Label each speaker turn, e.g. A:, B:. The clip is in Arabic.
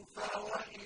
A: سوف وإن